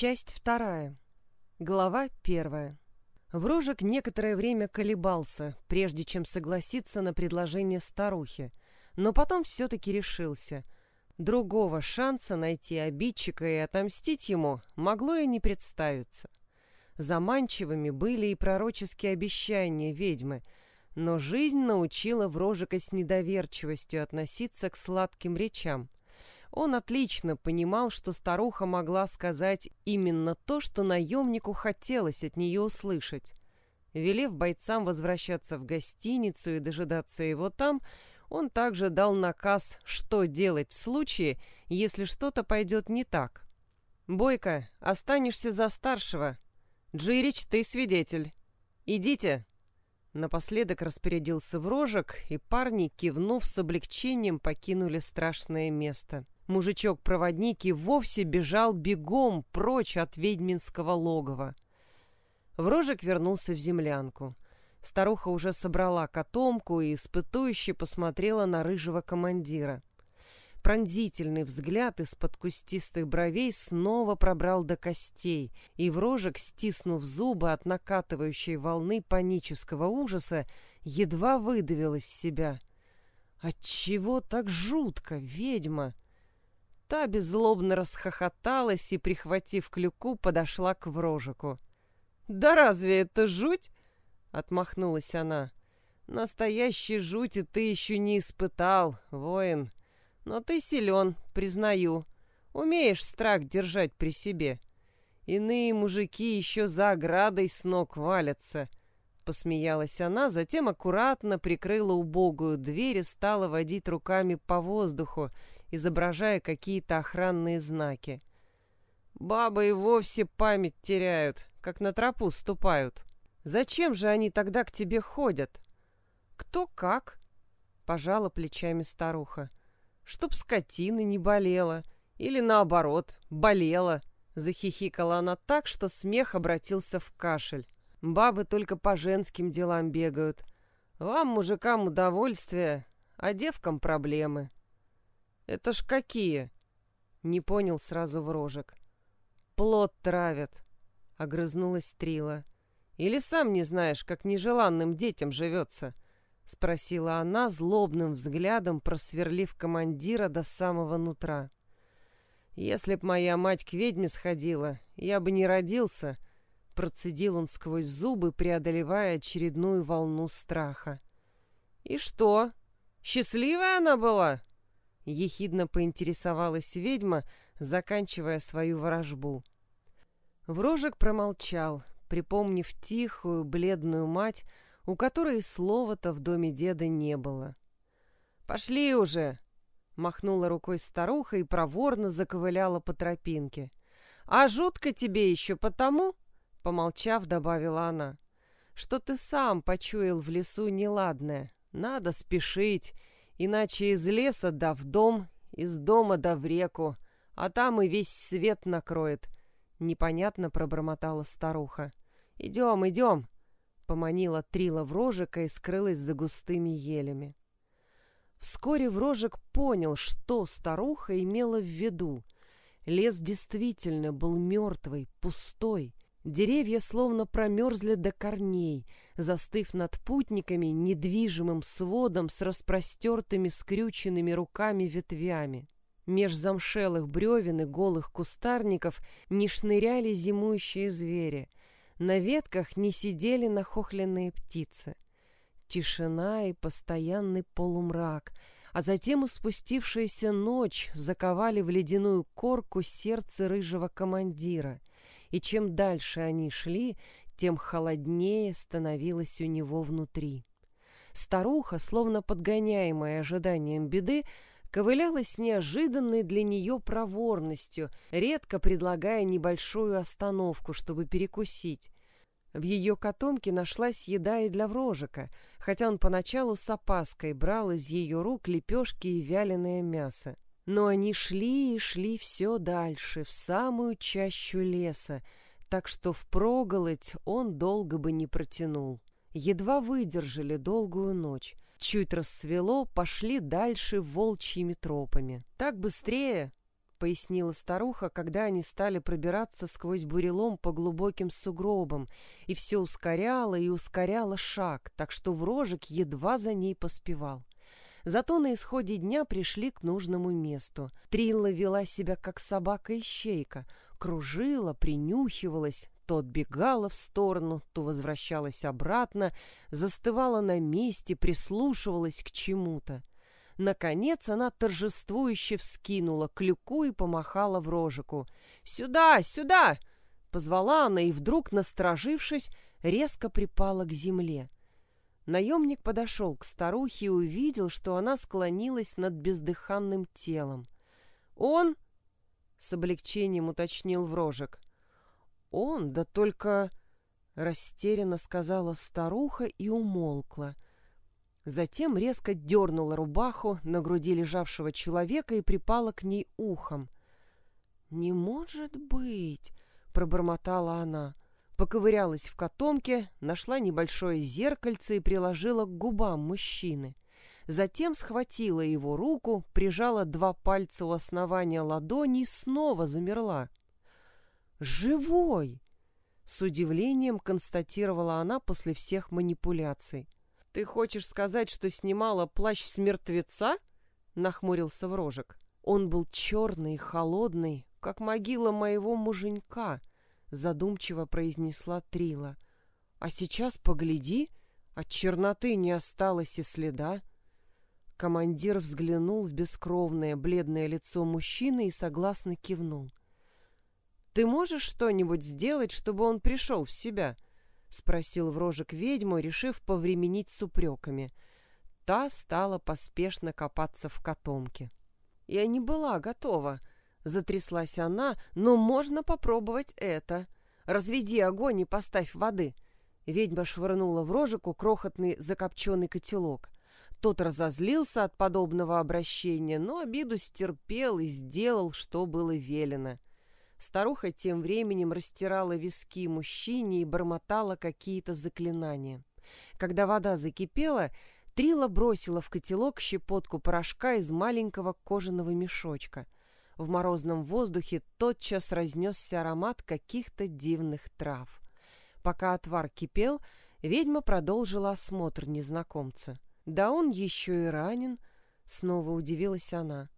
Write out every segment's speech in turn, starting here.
Часть вторая. Глава первая. Врожек некоторое время колебался, прежде чем согласиться на предложение старухи, но потом все-таки решился. Другого шанса найти обидчика и отомстить ему могло и не представиться. Заманчивыми были и пророческие обещания ведьмы, но жизнь научила Врожика с недоверчивостью относиться к сладким речам. Он отлично понимал, что старуха могла сказать именно то, что наемнику хотелось от нее услышать. Велев бойцам возвращаться в гостиницу и дожидаться его там, он также дал наказ, что делать в случае, если что-то пойдет не так. «Бойко, останешься за старшего. Джирич, ты свидетель. Идите!» Напоследок распорядился Врожек, и парни, кивнув с облегчением, покинули страшное место. Мужичок-проводник и вовсе бежал бегом прочь от ведьминского логова. Врожек вернулся в землянку. Старуха уже собрала котомку и испытующе посмотрела на рыжего командира. Пронзительный взгляд из-под кустистых бровей снова пробрал до костей, и Врожек, стиснув зубы от накатывающей волны панического ужаса, едва выдавил из себя. «Отчего так жутко, ведьма?» Та беззлобно расхохоталась и, прихватив клюку, подошла к врожику. «Да разве это жуть?» — отмахнулась она. «Настоящей жути ты еще не испытал, воин. Но ты силен, признаю. Умеешь страх держать при себе. Иные мужики еще за оградой с ног валятся». Посмеялась она, затем аккуратно прикрыла убогую дверь и стала водить руками по воздуху, изображая какие-то охранные знаки. Бабы и вовсе память теряют, как на тропу ступают. Зачем же они тогда к тебе ходят? Кто как? Пожала плечами старуха. Чтоб скотина не болела. Или наоборот, болела. Захихикала она так, что смех обратился в кашель. Бабы только по женским делам бегают. Вам, мужикам, удовольствие, а девкам проблемы. «Это ж какие?» Не понял сразу Врожек. «Плод травят», — огрызнулась Трила. «Или сам не знаешь, как нежеланным детям живется?» — спросила она, злобным взглядом просверлив командира до самого нутра. «Если б моя мать к ведьме сходила, я бы не родился», — процедил он сквозь зубы, преодолевая очередную волну страха. «И что? Счастливая она была?» Ехидно поинтересовалась ведьма, заканчивая свою ворожбу. Врожек промолчал, припомнив тихую, бледную мать, у которой слова-то в доме деда не было. «Пошли уже!» — махнула рукой старуха и проворно заковыляла по тропинке. «А жутко тебе еще потому?» — помолчав, добавила она. «Что ты сам почуял в лесу неладное. Надо спешить, Иначе из леса да в дом, из дома да в реку, а там и весь свет накроет. Непонятно пробормотала старуха. «Идем, идем!» Поманила Трила Врожика и скрылась за густыми елями. Вскоре Врожик понял, что старуха имела в виду. Лес действительно был мертвый, пустой. Деревья словно промерзли до корней, застыв над путниками недвижимым сводом с распростертыми скрюченными руками ветвями. Меж замшелых бревен и голых кустарников не шныряли зимующие звери. На ветках не сидели нахохленные птицы. Тишина и постоянный полумрак, а затем и спустившаяся ночь заковали в ледяную корку сердце рыжего командира — и чем дальше они шли, тем холоднее становилось у него внутри. Старуха, словно подгоняемая ожиданием беды, ковыляла с неожиданной для нее проворностью, редко предлагая небольшую остановку, чтобы перекусить. В ее котомке нашлась еда и для врожика, хотя он поначалу с опаской брал из ее рук лепешки и вяленое мясо. Но они шли и шли все дальше, в самую чащу леса, так что впроголодь он долго бы не протянул. Едва выдержали долгую ночь. Чуть рассвело, пошли дальше волчьими тропами. «Так быстрее!» —— пояснила старуха, когда они стали пробираться сквозь бурелом по глубоким сугробам, и все ускоряла и ускоряла шаг, так что Врожек едва за ней поспевал. Зато на исходе дня пришли к нужному месту. Трилла вела себя как собака-ищейка, кружила, принюхивалась, то отбегала в сторону, то возвращалась обратно, застывала на месте, прислушивалась к чему-то. Наконец она торжествующе вскинула клюку и помахала в рожику. «Сюда, сюда!» Позвала она и вдруг, насторожившись, резко припала к земле. Наемник подошел к старухе и увидел, что она склонилась над бездыханным телом. «Он?» — с облегчением уточнил Врожек. «Он? Да только...» — растерянно сказала старуха и умолкла — Затем резко дернула рубаху на груди лежавшего человека и припала к ней ухом. «Не может быть!» — пробормотала она. Поковырялась в котомке, нашла небольшое зеркальце и приложила к губам мужчины. Затем схватила его руку, прижала два пальца у основания ладони и снова замерла. «Живой!» — с удивлением констатировала она после всех манипуляций. «Ты хочешь сказать, что снимала плащ с мертвеца?» — нахмурился Врожек. «Он был черный и холодный, как могила моего муженька», — задумчиво произнесла Трила. «А сейчас погляди, от черноты не осталось и следа». Командир взглянул в бескровное бледное лицо мужчины и согласно кивнул. «Ты можешь что-нибудь сделать, чтобы он пришел в себя?» — спросил Врожек ведьму, решив повременить с упреками. Та стала поспешно копаться в котомке. «Я не была готова», — затряслась она, — «но можно попробовать это. Разведи огонь и поставь воды». Ведьма швырнула в рожику крохотный закопченный котелок. Тот разозлился от подобного обращения, но обиду стерпел и сделал, что было велено. Старуха тем временем растирала виски мужчине и бормотала какие-то заклинания. Когда вода закипела, Трила бросила в котелок щепотку порошка из маленького кожаного мешочка. В морозном воздухе тотчас разнесся аромат каких-то дивных трав. Пока отвар кипел, ведьма продолжила осмотр незнакомца. «Да он еще и ранен», — снова удивилась она.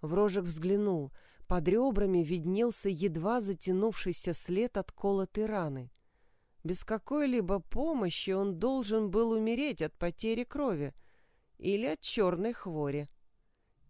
Врожек взглянул — под ребрами виднелся едва затянувшийся след от колотой раны. Без какой-либо помощи он должен был умереть от потери крови или от черной хвори.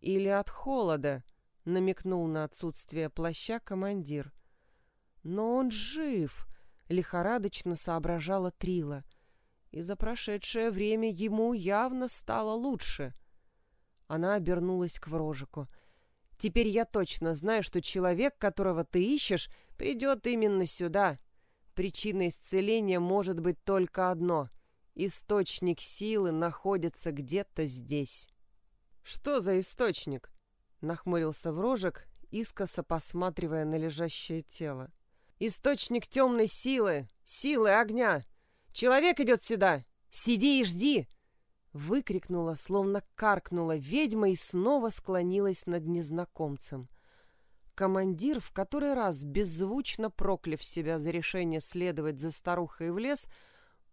Или от холода, намекнул на отсутствие плаща командир. Но он жив, лихорадочно соображала Трила. И за прошедшее время ему явно стало лучше. Она обернулась к Врожику — Теперь я точно знаю, что человек, которого ты ищешь, придет именно сюда. Причина исцеления может быть только одно. Источник силы находится где-то здесь. Что за источник? Нахмурился Врожек, искоса посматривая на лежащее тело. Источник темной силы, силы огня. Человек идет сюда. Сиди и жди. Выкрикнула, словно каркнула ведьма и снова склонилась над незнакомцем. Командир, в который раз беззвучно прокляв себя за решение следовать за старухой в лес,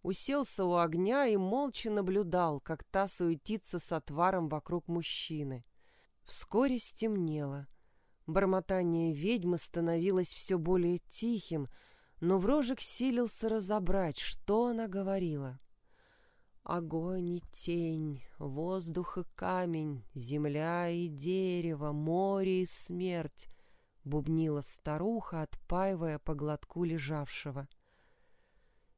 уселся у огня и молча наблюдал, как та суетится с отваром вокруг мужчины. Вскоре стемнело. Бормотание ведьмы становилось все более тихим, но Врожек силился разобрать, что она говорила. Огонь и тень, воздух и камень, земля и дерево, море и смерть, бубнила старуха, отпаивая по глотку лежавшего.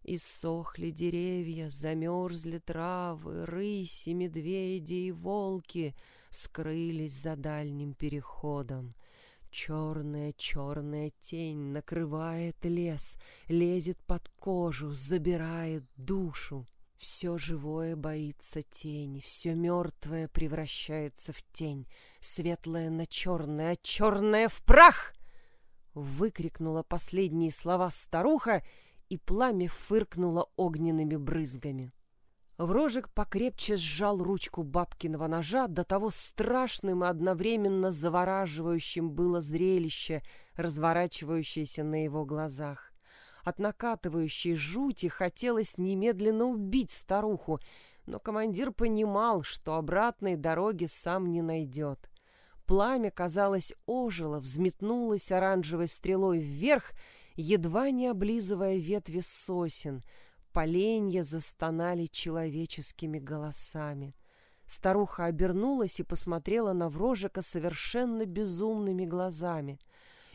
Иссохли деревья, замерзли травы, рыси, медведи и волки скрылись за дальним переходом. Черная-черная тень накрывает лес, лезет под кожу, забирает душу. Все живое боится тени, все мертвое превращается в тень, светлое на черное, а черное в прах! Выкрикнула последние слова старуха, и пламя фыркнуло огненными брызгами. Врожек покрепче сжал ручку бабкиного ножа, до того страшным и одновременно завораживающим было зрелище, разворачивающееся на его глазах. От накатывающей жути хотелось немедленно убить старуху, но командир понимал, что обратной дороги сам не найдет. Пламя, казалось, ожило, взметнулось оранжевой стрелой вверх, едва не облизывая ветви сосен — Поленья застонали человеческими голосами. Старуха обернулась и посмотрела на Врожика совершенно безумными глазами.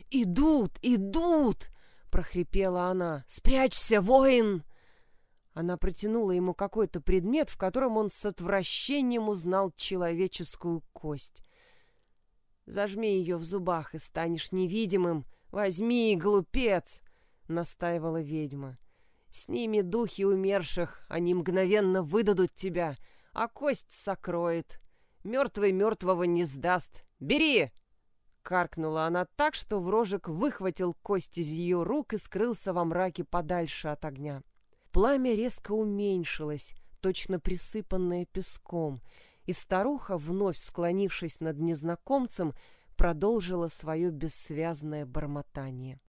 «Идут! Идут!» — прохрипела она. «Спрячься, воин!» Она протянула ему какой-то предмет, в котором он с отвращением узнал человеческую кость. «Зажми ее в зубах и станешь невидимым. Возьми, глупец!» — настаивала ведьма. С ними духи умерших, они мгновенно выдадут тебя, а кость сокроет. Мертвый мертвого не сдаст. Бери!» Каркнула она так, что Врожек выхватил кость из ее рук и скрылся во мраке подальше от огня. Пламя резко уменьшилось, точно присыпанное песком, и старуха, вновь склонившись над незнакомцем, продолжила свое бессвязное бормотание.